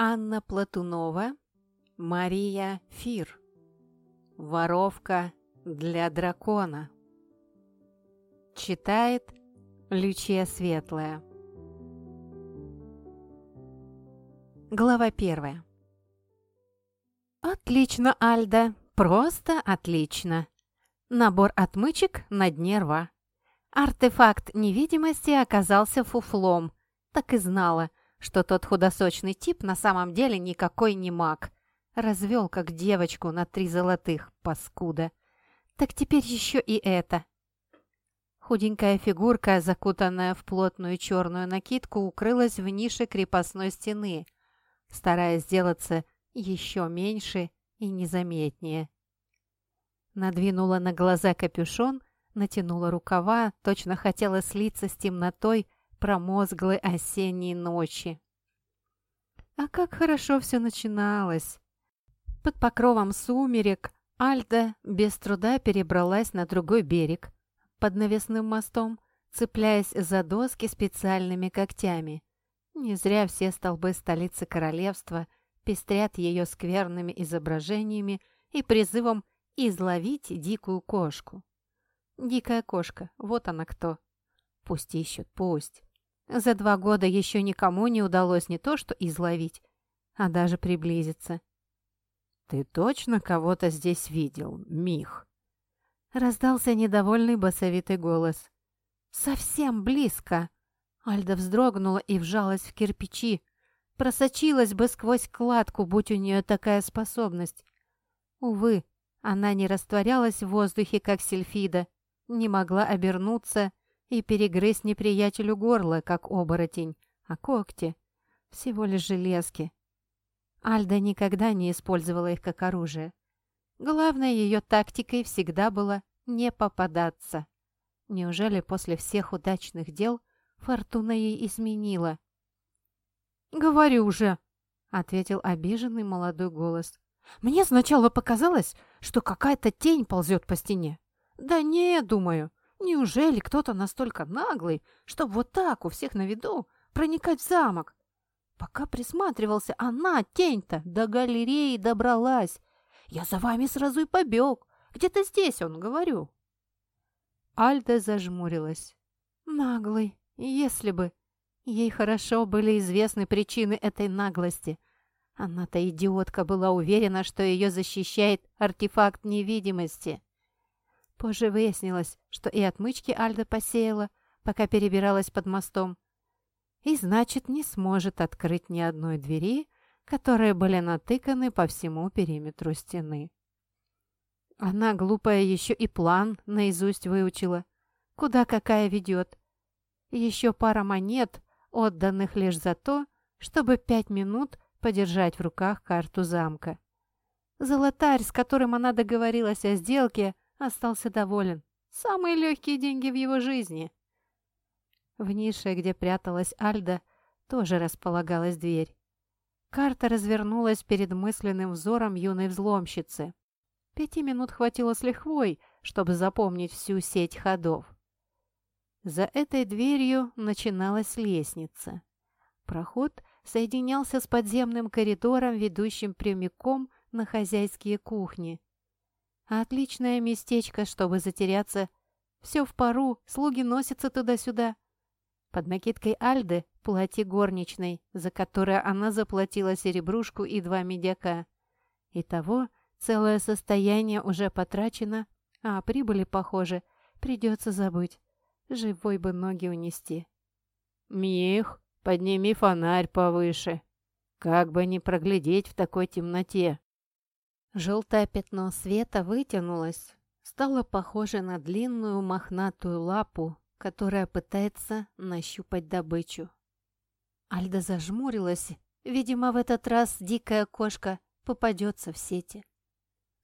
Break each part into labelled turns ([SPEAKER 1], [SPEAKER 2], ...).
[SPEAKER 1] Анна Платунова, Мария Фир. Воровка для дракона. Читает Лючия Светлая. Глава первая. Отлично, Альда, просто отлично. Набор отмычек на дне рва. Артефакт невидимости оказался фуфлом. Так и знала, что тот худосочный тип на самом деле никакой не маг. Развел как девочку на три золотых, паскуда. Так теперь еще и это. Худенькая фигурка, закутанная в плотную черную накидку, укрылась в нише крепостной стены, стараясь сделаться еще меньше и незаметнее. Надвинула на глаза капюшон, натянула рукава, точно хотела слиться с темнотой, промозглой осенней ночи. А как хорошо все начиналось! Под покровом сумерек Альда без труда перебралась на другой берег, под навесным мостом, цепляясь за доски специальными когтями. Не зря все столбы столицы королевства пестрят ее скверными изображениями и призывом изловить дикую кошку. Дикая кошка, вот она кто. Пусть ищут, пусть. За два года еще никому не удалось не то что изловить, а даже приблизиться. «Ты точно кого-то здесь видел, Мих?» Раздался недовольный басовитый голос. «Совсем близко!» Альда вздрогнула и вжалась в кирпичи. Просочилась бы сквозь кладку, будь у нее такая способность. Увы, она не растворялась в воздухе, как сельфида, не могла обернуться и перегрызть неприятелю горло, как оборотень, а когти — всего лишь железки. Альда никогда не использовала их как оружие. Главной ее тактикой всегда было не попадаться. Неужели после всех удачных дел фортуна ей изменила? «Говорю же!» — ответил обиженный молодой голос. «Мне сначала показалось, что какая-то тень ползет по стене. Да не, думаю, Неужели кто-то настолько наглый, чтобы вот так у всех на виду проникать в замок? Пока присматривался, она, тень-то, до галереи добралась. Я за вами сразу и побег. Где-то здесь он, говорю. Альда зажмурилась. Наглый, если бы. Ей хорошо были известны причины этой наглости. Она-то идиотка была уверена, что ее защищает артефакт невидимости. Позже выяснилось, что и отмычки Альда посеяла, пока перебиралась под мостом. И значит, не сможет открыть ни одной двери, которые были натыканы по всему периметру стены. Она, глупая, еще и план наизусть выучила. Куда какая ведет. Еще пара монет, отданных лишь за то, чтобы пять минут подержать в руках карту замка. Золотарь, с которым она договорилась о сделке, остался доволен. Самые легкие деньги в его жизни. В нише, где пряталась Альда, тоже располагалась дверь. Карта развернулась перед мысленным взором юной взломщицы. Пяти минут хватило с лихвой, чтобы запомнить всю сеть ходов. За этой дверью начиналась лестница. Проход соединялся с подземным коридором, ведущим прямиком на хозяйские кухни. Отличное местечко, чтобы затеряться. Все в пару, слуги носятся туда-сюда. Под накидкой Альды платье горничной, за которое она заплатила серебрушку и два медяка. Итого целое состояние уже потрачено, а прибыли, похоже, придется забыть. Живой бы ноги унести. «Мих, подними фонарь повыше. Как бы не проглядеть в такой темноте!» Желтое пятно света вытянулось, стало похоже на длинную мохнатую лапу, которая пытается нащупать добычу. Альда зажмурилась. Видимо, в этот раз дикая кошка попадется в сети.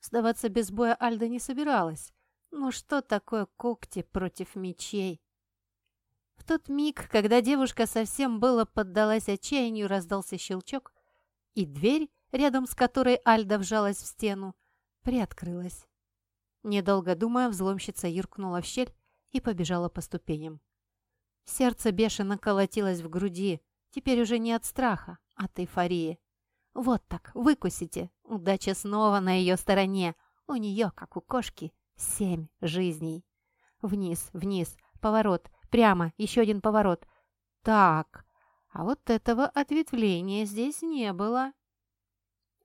[SPEAKER 1] Сдаваться без боя Альда не собиралась. Ну что такое когти против мечей? В тот миг, когда девушка совсем было поддалась отчаянию, раздался щелчок, и дверь рядом с которой Альда вжалась в стену, приоткрылась. Недолго думая, взломщица юркнула в щель и побежала по ступеням. Сердце бешено колотилось в груди, теперь уже не от страха, а от эйфории. Вот так, выкусите. Удача снова на ее стороне. У нее, как у кошки, семь жизней. Вниз, вниз, поворот, прямо, еще один поворот. Так, а вот этого ответвления здесь не было.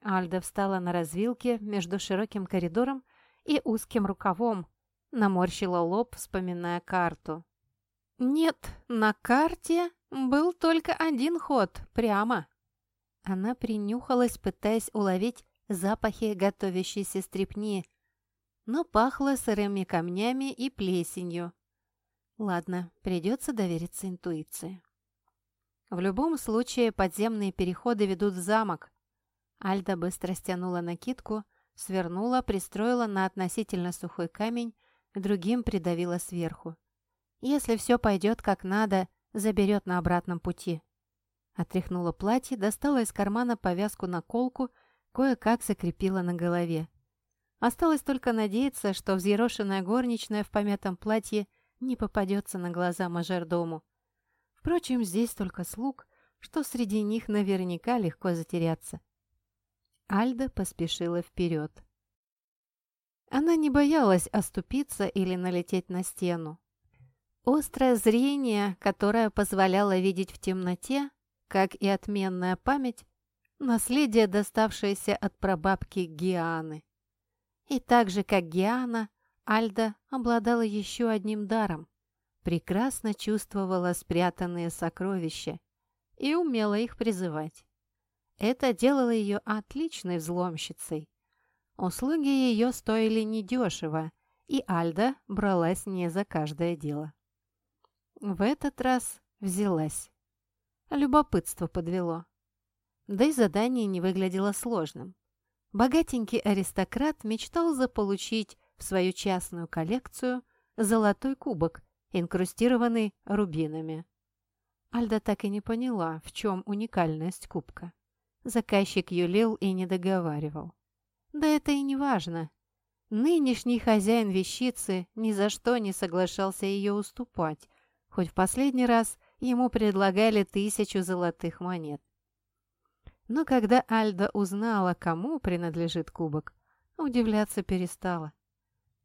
[SPEAKER 1] Альда встала на развилке между широким коридором и узким рукавом, наморщила лоб, вспоминая карту. Нет, на карте был только один ход, прямо. Она принюхалась, пытаясь уловить запахи готовящейся стрепни, но пахло сырыми камнями и плесенью. Ладно, придется довериться интуиции. В любом случае подземные переходы ведут в замок. Альда быстро стянула накидку, свернула, пристроила на относительно сухой камень, другим придавила сверху. Если все пойдет как надо, заберет на обратном пути. Отряхнула платье, достала из кармана повязку на колку, кое-как закрепила на голове. Осталось только надеяться, что взъерошенная горничная в помятом платье не попадется на глаза мажордому. Впрочем, здесь только слуг, что среди них наверняка легко затеряться. Альда поспешила вперед. Она не боялась оступиться или налететь на стену. Острое зрение, которое позволяло видеть в темноте, как и отменная память, наследие, доставшееся от прабабки Гианы. И так же, как Гиана, Альда обладала еще одним даром. Прекрасно чувствовала спрятанные сокровища и умела их призывать. Это делало ее отличной взломщицей. Услуги ее стоили недешево, и Альда бралась не за каждое дело. В этот раз взялась. Любопытство подвело. Да и задание не выглядело сложным. Богатенький аристократ мечтал заполучить в свою частную коллекцию золотой кубок, инкрустированный рубинами. Альда так и не поняла, в чем уникальность кубка. Заказчик юлил и не договаривал. Да это и не важно. Нынешний хозяин вещицы ни за что не соглашался ее уступать, хоть в последний раз ему предлагали тысячу золотых монет. Но когда Альда узнала, кому принадлежит кубок, удивляться перестала.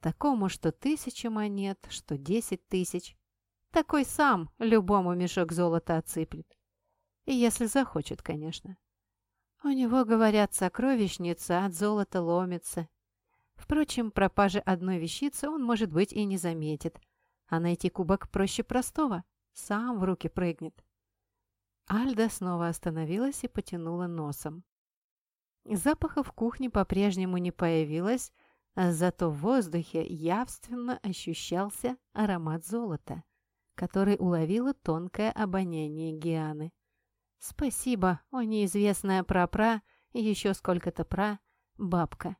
[SPEAKER 1] Такому, что тысяча монет, что десять тысяч. Такой сам любому мешок золота отсыплет. И если захочет, конечно. У него, говорят, сокровищница от золота ломится. Впрочем, пропажи одной вещицы он, может быть, и не заметит. А найти кубок проще простого. Сам в руки прыгнет. Альда снова остановилась и потянула носом. Запаха в кухне по-прежнему не появилось, зато в воздухе явственно ощущался аромат золота, который уловило тонкое обоняние Гианы. Спасибо, о неизвестная прапра и еще сколько-то пра, бабка,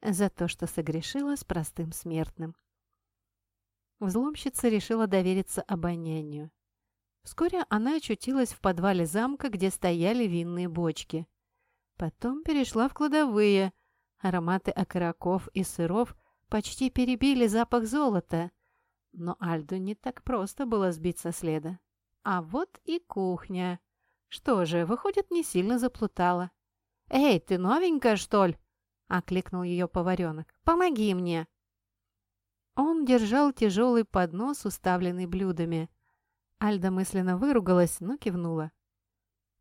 [SPEAKER 1] за то, что согрешила с простым смертным. Взломщица решила довериться обонянию. Вскоре она очутилась в подвале замка, где стояли винные бочки. Потом перешла в кладовые. Ароматы окороков и сыров почти перебили запах золота. Но Альду не так просто было сбить со следа. А вот и кухня. Что же, выходит, не сильно заплутала. «Эй, ты новенькая, что ли?» — окликнул ее поваренок. «Помоги мне!» Он держал тяжелый поднос, уставленный блюдами. Альда мысленно выругалась, но кивнула.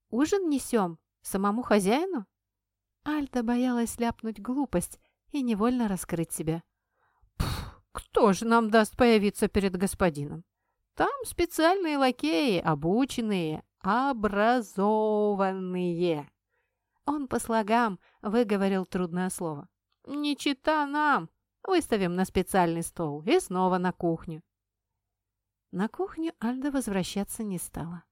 [SPEAKER 1] «Ужин несем? Самому хозяину?» Альда боялась ляпнуть глупость и невольно раскрыть себя. «Кто же нам даст появиться перед господином? Там специальные лакеи, обученные, образованные». Он по слогам выговорил трудное слово. «Не чита нам! Выставим на специальный стол и снова на кухню. На кухню Альда возвращаться не стала.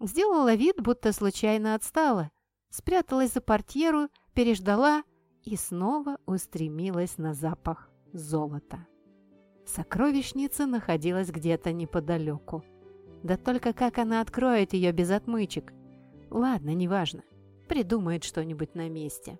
[SPEAKER 1] Сделала вид, будто случайно отстала, спряталась за портьеру, переждала и снова устремилась на запах золота. Сокровищница находилась где-то неподалеку. Да только как она откроет ее без отмычек? Ладно, неважно. Придумает что-нибудь на месте.